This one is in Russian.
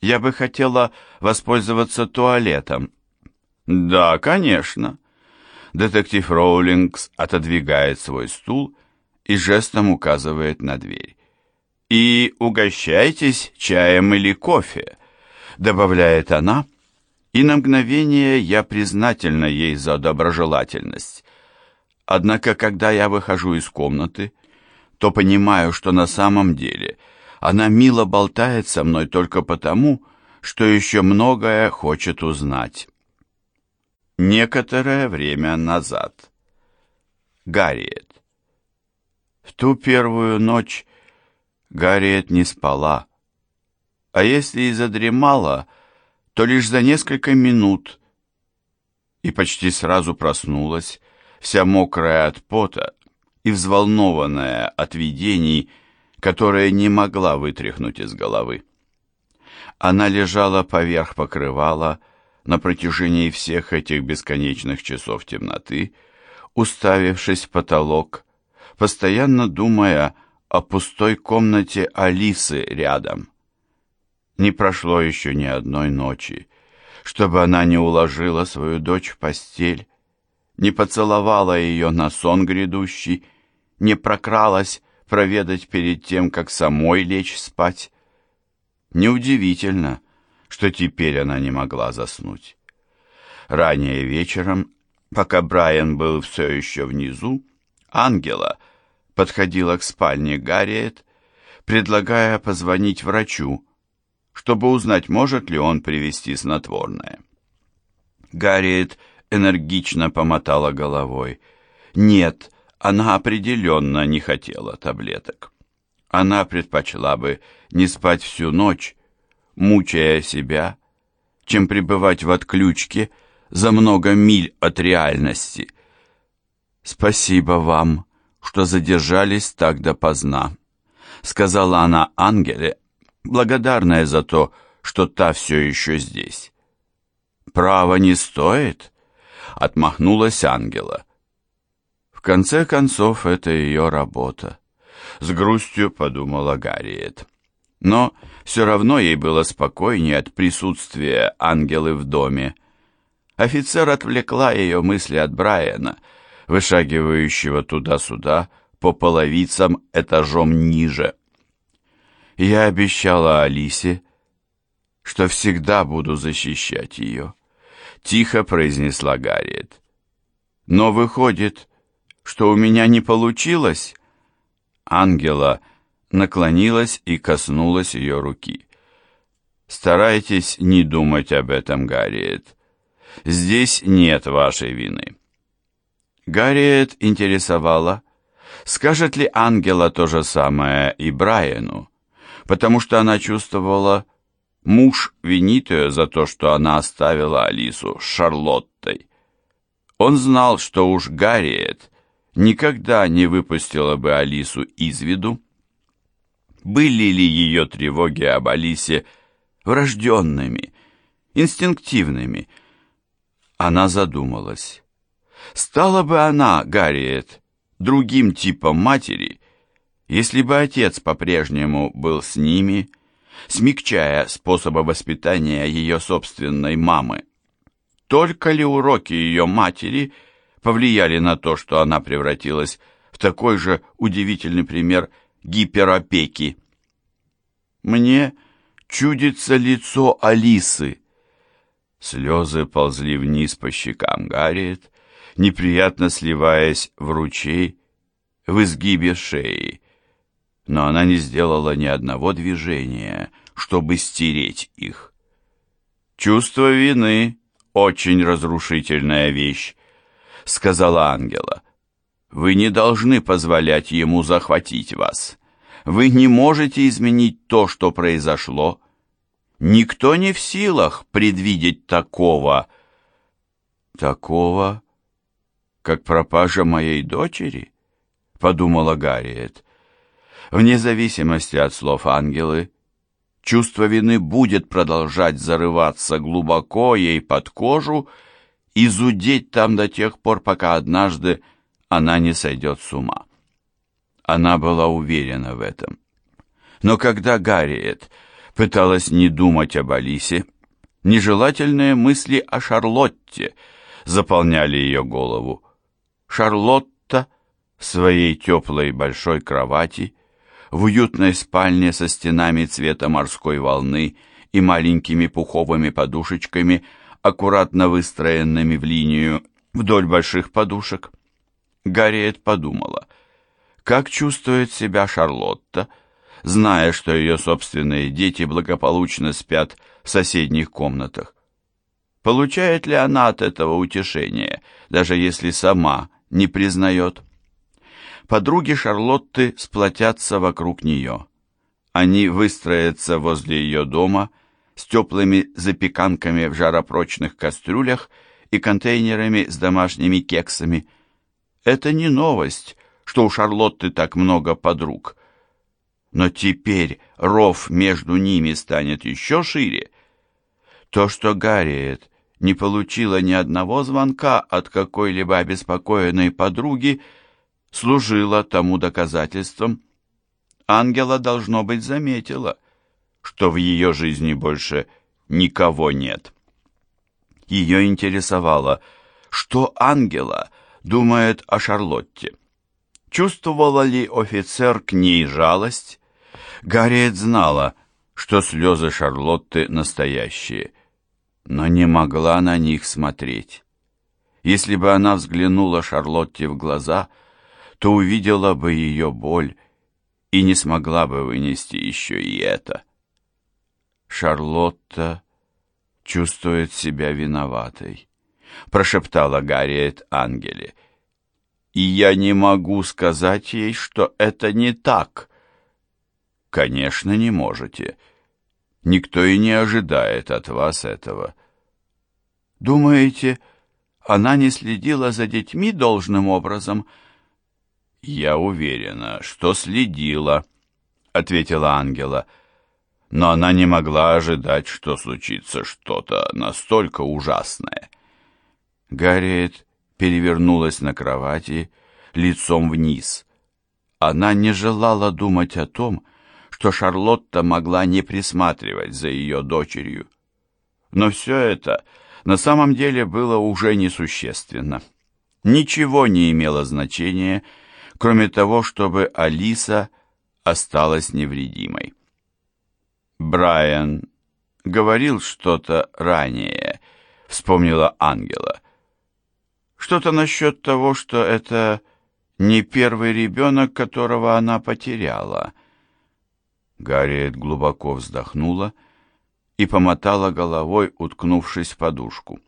Я бы хотела воспользоваться туалетом». «Да, конечно». Детектив Роулингс отодвигает свой стул и жестом указывает на дверь. «И угощайтесь чаем или кофе», — добавляет она, и на мгновение я признательна ей за доброжелательность. Однако, когда я выхожу из комнаты, то понимаю, что на самом деле она мило болтает со мной только потому, что еще многое хочет узнать. Некоторое время назад. Гарриет. В ту первую ночь Гарриет не спала, а если и задремала, то лишь за несколько минут, и почти сразу проснулась, вся мокрая от пота и взволнованная от видений, которые не могла вытряхнуть из головы. Она лежала поверх покрывала на протяжении всех этих бесконечных часов темноты, уставившись в потолок, постоянно думая о пустой комнате Алисы рядом. Не прошло еще ни одной ночи, чтобы она не уложила свою дочь в постель, не поцеловала ее на сон грядущий, не прокралась проведать перед тем, как самой лечь спать. Неудивительно, что теперь она не могла заснуть. Ранее вечером, пока Брайан был все еще внизу, Ангела подходила к спальне Гарриет, предлагая позвонить врачу, чтобы узнать, может ли он привезти снотворное. Гарриет энергично помотала головой. Нет, она определенно не хотела таблеток. Она предпочла бы не спать всю ночь, мучая себя, чем пребывать в отключке за много миль от реальности. «Спасибо вам, что задержались так допоздна», — сказала она Ангеле, благодарная за то, что та все еще здесь. «Право не стоит», — отмахнулась Ангела. В конце концов, это ее работа. С грустью подумала Гарриет. Но все равно ей было спокойнее от присутствия ангелы в доме. Офицер отвлекла ее мысли от Брайана, вышагивающего туда-сюда по половицам этажом ниже. Я обещала Алисе, что всегда буду защищать ее, тихо произнесла Гарриет. Но выходит, что у меня не получилось? Ангела наклонилась и коснулась ее руки. Старайтесь не думать об этом, Гарриет. Здесь нет вашей вины. Гарриет интересовала, скажет ли Ангела то же самое и Брайану, потому что она чувствовала, муж винит ее за то, что она оставила Алису с Шарлоттой. Он знал, что уж Гарриет никогда не выпустила бы Алису из виду. Были ли ее тревоги об Алисе врожденными, инстинктивными? Она задумалась. Стала бы она, Гарриет, другим типом матери, если бы отец по-прежнему был с ними, смягчая способы воспитания ее собственной мамы. Только ли уроки ее матери – повлияли на то, что она превратилась в такой же удивительный пример гиперопеки. Мне чудится лицо Алисы. Слезы ползли вниз по щекам Гарриет, неприятно сливаясь в ручей в изгибе шеи. Но она не сделала ни одного движения, чтобы стереть их. Чувство вины — очень разрушительная вещь сказала Ангела. «Вы не должны позволять ему захватить вас. Вы не можете изменить то, что произошло. Никто не в силах предвидеть такого». «Такого, как пропажа моей дочери?» — подумала Гарриет. Вне зависимости от слов Ангелы, чувство вины будет продолжать зарываться глубоко ей под кожу, и зудеть там до тех пор, пока однажды она не сойдет с ума. Она была уверена в этом. Но когда Гарриет Пыталась не думать об Алисе. Нежелательные мысли о Шарлотте заполняли ее голову. Шарлотта в своей теплой большой кровати, в уютной спальне со стенами цвета морской волны и маленькими пуховыми подушечками, аккуратно выстроенными в линию вдоль больших подушек. Гарриет подумала, как чувствует себя Шарлотта, зная, что ее собственные дети благополучно спят в соседних комнатах. Получает ли она от этого утешение, даже если сама не признает? Подруги Шарлотты сплотятся вокруг нее. Они выстроятся возле ее дома с теплыми запеканками в жаропрочных кастрюлях и контейнерами с домашними кексами. Это не новость, что у Шарлотты так много подруг. Но теперь ров между ними станет еще шире. То, что Гарриет не получила ни одного звонка от какой-либо обеспокоенной подруги, служило тому доказательством. Ангела, должно быть, заметила, что в ее жизни больше никого нет. Ее интересовало, что Ангела думает о Шарлотте. Чувствовала ли офицер к ней жалость? Гарриет знала, что слезы Шарлотты настоящие, но не могла на них смотреть. Если бы она взглянула Шарлотте в глаза, то увидела бы ее боль и не смогла бы вынести еще и это. Шарлотта чувствует себя виноватой, прошептала Гарриет Ангеле. И я не могу сказать ей, что это не так. Конечно, не можете. Никто и не ожидает от вас этого. Думаете, она не следила за детьми должным образом? Я уверена, что следила, ответила Ангела. Но она не могла ожидать, что случится что-то настолько ужасное. Гарриет перевернулась на кровати лицом вниз. Она не желала думать о том, что Шарлотта могла не присматривать за ее дочерью. Но все это на самом деле было уже несущественно. Ничего не имело значения, кроме того, чтобы Алиса осталась невредимой. Брайан говорил что-то ранее, вспомнила Ангела. Что-то насчет того, что это не первый ребенок, которого она потеряла. Гарриет глубоко вздохнула и помотала головой, уткнувшись в подушку.